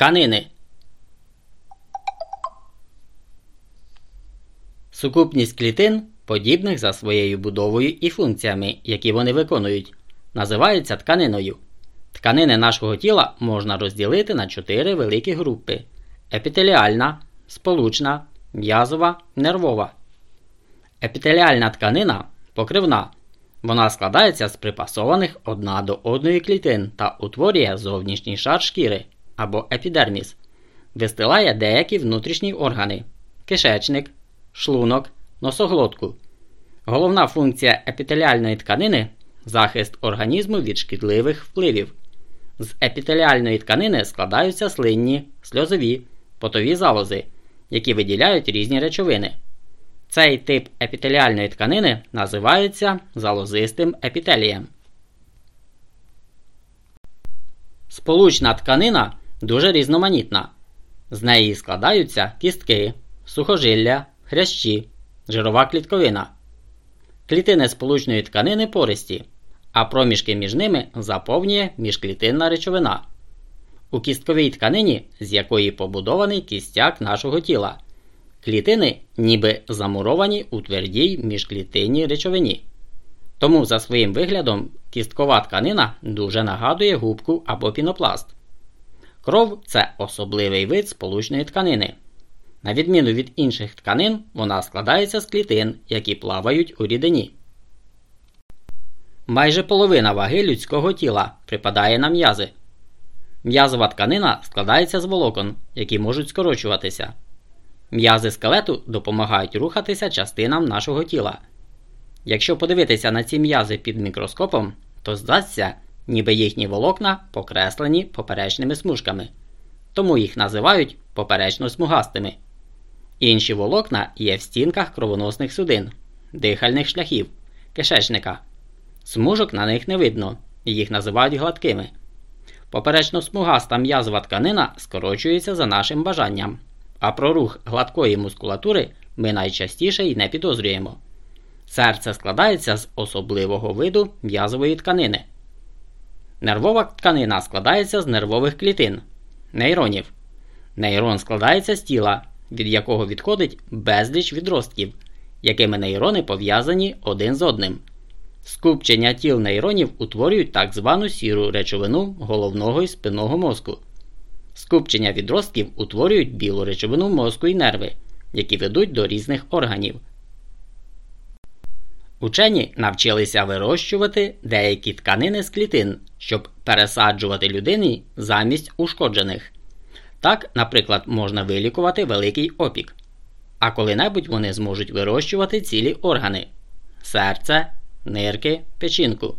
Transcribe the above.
Тканини. Сукупність клітин, подібних за своєю будовою і функціями, які вони виконують, називається тканиною. Тканини нашого тіла можна розділити на чотири великі групи: епітеліальна, сполучна, м'язова, нервова. Епітеліальна тканина покривна. Вона складається з припасованих одна до одної клітин та утворює зовнішній шар шкіри або епідерміс, вистилає деякі внутрішні органи кишечник, шлунок, носоглотку. Головна функція епітеліальної тканини захист організму від шкідливих впливів. З епітеліальної тканини складаються слинні, сльозові, потові залози, які виділяють різні речовини. Цей тип епітеліальної тканини називається залозистим епітелієм. Сполучна тканина дуже різноманітна. З неї складаються кістки, сухожилля, хрящі, жирова клітковина. Клітини сполучної тканини пористі, а проміжки між ними заповнює міжклітинна речовина. У кістковій тканині, з якої побудований кістяк нашого тіла. Клітини ніби замуровані у твердій міжклітинній речовині. Тому за своїм виглядом кісткова тканина дуже нагадує губку або пінопласт. Кров це особливий вид сполучної тканини. На відміну від інших тканин, вона складається з клітин, які плавають у рідині. Майже половина ваги людського тіла припадає на м'язи. М'язова тканина складається з волокон, які можуть скорочуватися. М'язи скелету допомагають рухатися частинам нашого тіла. Якщо подивитися на ці м'язи під мікроскопом, то здасться, ніби їхні волокна покреслені поперечними смужками, тому їх називають поперечно смугастими. Інші волокна є в стінках кровоносних судин, дихальних шляхів, кишечника. Смужок на них не видно, їх називають гладкими. Поперечно смугаста м'язова тканина скорочується за нашим бажанням а про рух гладкої мускулатури ми найчастіше й не підозрюємо. Серце складається з особливого виду м'язової тканини. Нервова тканина складається з нервових клітин нейронів. Нейрон складається з тіла, від якого відходить безліч відростків, якими нейрони пов'язані один з одним. Скупчення тіл нейронів утворюють так звану сіру речовину головного і спинного мозку. Скупчення відростків утворюють білу речовину мозку і нерви, які ведуть до різних органів. Учені навчилися вирощувати деякі тканини з клітин, щоб пересаджувати людині замість ушкоджених. Так, наприклад, можна вилікувати великий опік. А коли-небудь вони зможуть вирощувати цілі органи серце, нирки, печінку.